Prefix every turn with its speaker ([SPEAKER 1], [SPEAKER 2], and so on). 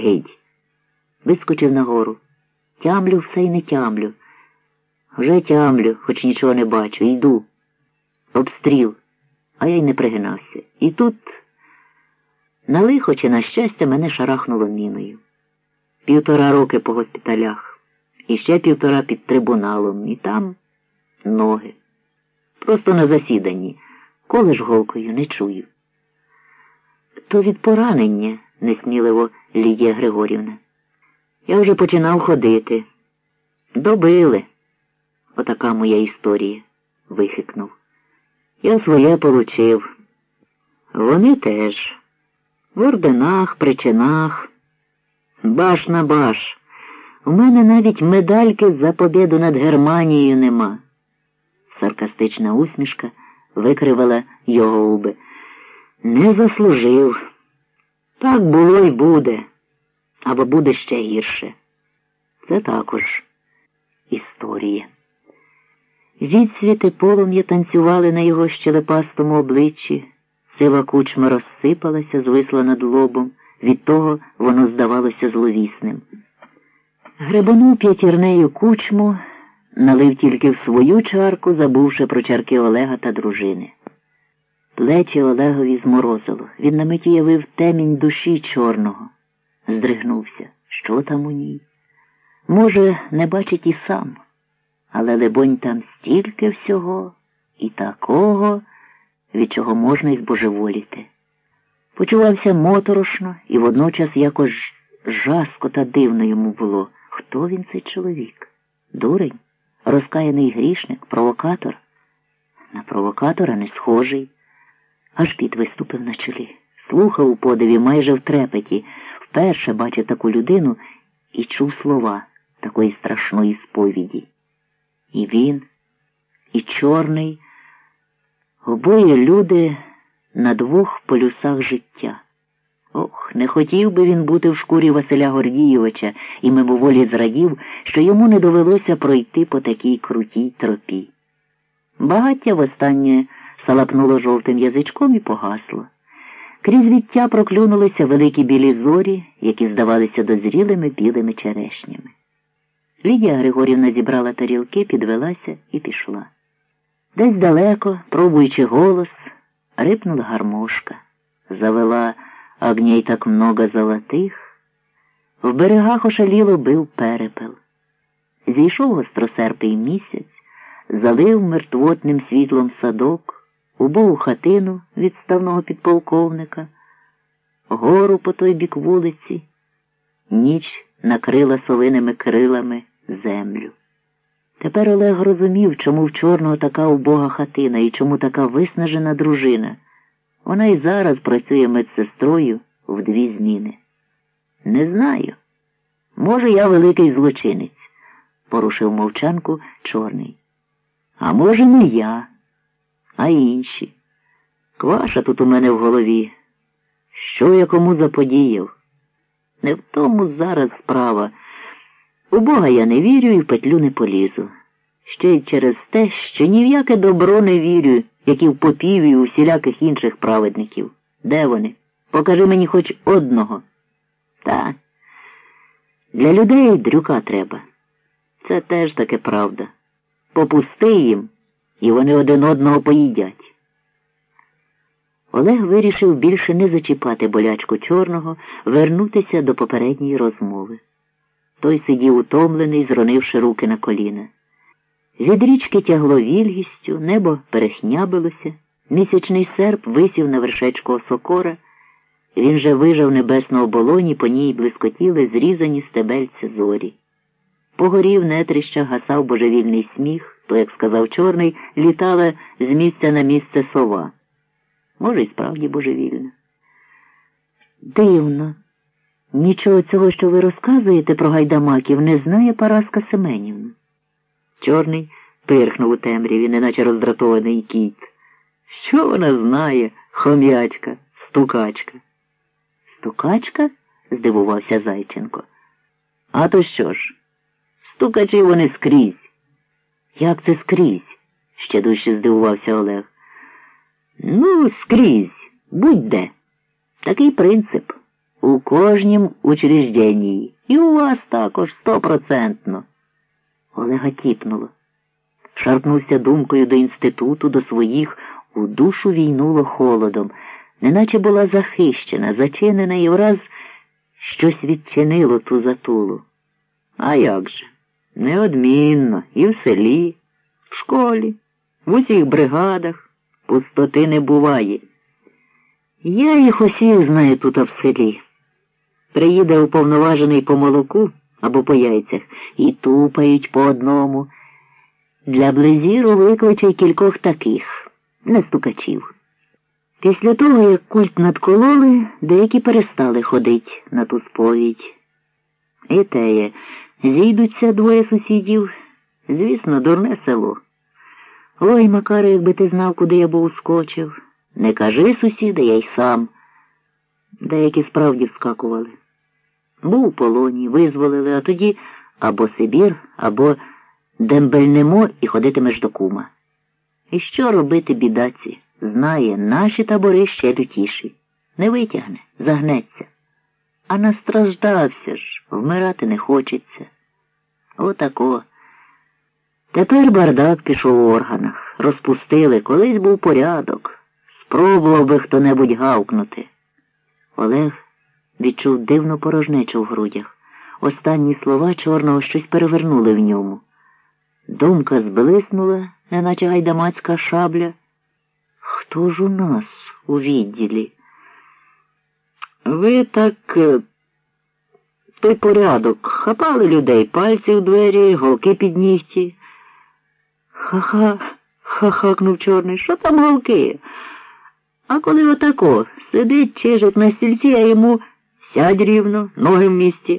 [SPEAKER 1] геть. Вискочив нагору. Тямлю все й не тямлю. Вже тямлю, хоч нічого не бачу. Йду. Обстріл, а я й не пригинався. І тут, на лихо чи на щастя, мене шарахнуло міною. Півтора роки по госпіталях, і ще півтора під трибуналом, і там ноги. Просто на засіданні. Коли ж голкою не чую. То від поранення, несміливо Лідія Григорівна. Я вже починав ходити. Добили. Отака моя історія, вихикнув. Я своє получив. Вони теж. В орденах, причинах. Баш на баш. У мене навіть медальки за побіду над Германією нема. Саркастична усмішка викривала його губи. Не заслужив. Так було й буде, або буде ще гірше. Це також історія. Відсвіти полум'я танцювали на його щелепастому обличчі, сива кучма розсипалася, звисла над лобом, від того воно здавалося зловісним. Гребанув п'ятірнею кучму, налив тільки в свою чарку, забувши про чарки Олега та дружини. Плечі Олегові зморозило. Він на мить явив темінь душі чорного. Здригнувся. Що там у ній? Може, не бачить і сам, але, либонь, там стільки всього і такого, від чого можна й збожеволіти. Почувався моторошно і водночас якось жаско та дивно йому було. Хто він цей чоловік? Дурень? Розкаяний грішник, провокатор? На провокатора не схожий. Аж піт виступив на чолі. Слухав у подиві майже в трепеті, вперше бачив таку людину і чув слова такої страшної сповіді. І він, і чорний, обоє люди на двох полюсах життя. Ох, не хотів би він бути в шкурі Василя Гордійовича і мимоволі зрадів, що йому не довелося пройти по такій крутій тропі. Багаття востаннє салапнуло жовтим язичком і погасло. Крізь віття проклюнулися великі білі зорі, які здавалися дозрілими білими черешнями. Лідія Григорівна зібрала тарілки, підвелася і пішла. Десь далеко, пробуючи голос, рипнула гармошка, завела огней так много золотих. В берегах ошаліло бив перепел. Зійшов гостросерпий місяць, залив мертвотним світлом садок убогу хатину відставного підполковника, гору по той бік вулиці, ніч накрила совиними крилами землю. Тепер Олег розумів, чому в чорного така убога хатина і чому така виснажена дружина. Вона і зараз працює медсестрою в дві зміни. Не знаю. Може, я великий злочинець, порушив мовчанку чорний. А може, не я а інші. Кваша тут у мене в голові. Що я кому заподіяв? Не в тому зараз справа. У Бога я не вірю і в петлю не полізу. Ще й через те, що ні в яке добро не вірю, як і в попів і усіляких інших праведників. Де вони? Покажи мені хоч одного. Та. Для людей дрюка треба. Це теж таке правда. Попусти їм і вони один одного поїдять. Олег вирішив більше не зачіпати болячку чорного, вернутися до попередньої розмови. Той сидів утомлений, зронивши руки на коліна. Від річки тягло вільгістю, небо перехнябилося, місячний серп висів на вершечку сокора, він же вижав небесну оболоні, по ній блискотіли зрізані стебельці зорі. Погорів нетрища гасав божевільний сміх то, як сказав чорний, літала з місця на місце сова. Може, і справді божевільна. Дивно. Нічого цього, що ви розказуєте про гайдамаків, не знає Параска Семенівна. Чорний пирхнув у темряві, неначе роздратований кіт. Що вона знає, хом'ячка, стукачка? Стукачка? здивувався Зайченко. А то що ж? Стукачі вони скрізь. Як це скрізь? ще дужче здивувався Олег. Ну, скрізь, будь-де. Такий принцип. У кожнім учрежденні. І у вас також стопроцентно. Олега тіпнуло. Шарпнувся думкою до інституту, до своїх, у душу війнуло холодом, неначе була захищена, зачинена і враз щось відчинило ту затулу. А як же? Неодмінно, і в селі, в школі, в усіх бригадах пустоти не буває. Я їх усіх знаю тут в селі. Приїде уповноважений по молоку або по яйцях і тупають по одному. Для близіру викличе кількох таких, не стукачів. Після того, як культ надкололи, деякі перестали ходить на ту сповідь. І теє, зійдуться двоє сусідів, звісно, дурне село. Ой, Макаре, якби ти знав, куди я був ускочив. Не кажи, сусіда, я й сам. Деякі справді вскакували. Був у полоні, визволили, а тоді або Сибір, або дембельнемо і ходитимеш до кума. І що робити бідаці? Знає, наші табори ще лютіші. Не витягне, загнеться. А настраждався ж, вмирати не хочеться. Отако. Тепер бардак пішов у органах. Розпустили, колись був порядок. Спробував би хто небудь гавкнути. Олег відчув дивну порожнечу в грудях. Останні слова чорного щось перевернули в ньому. Думка зблиснула, неначе гайдамацька шабля. Хто ж у нас у відділі? Ви так е, той порядок хапали людей, пальці в двері, голки під нігті. Ха-ха, хахакнув чорний. Що там голки? А коли отако сидить, чижик на стільці, а йому сядь рівно, ноги в місті.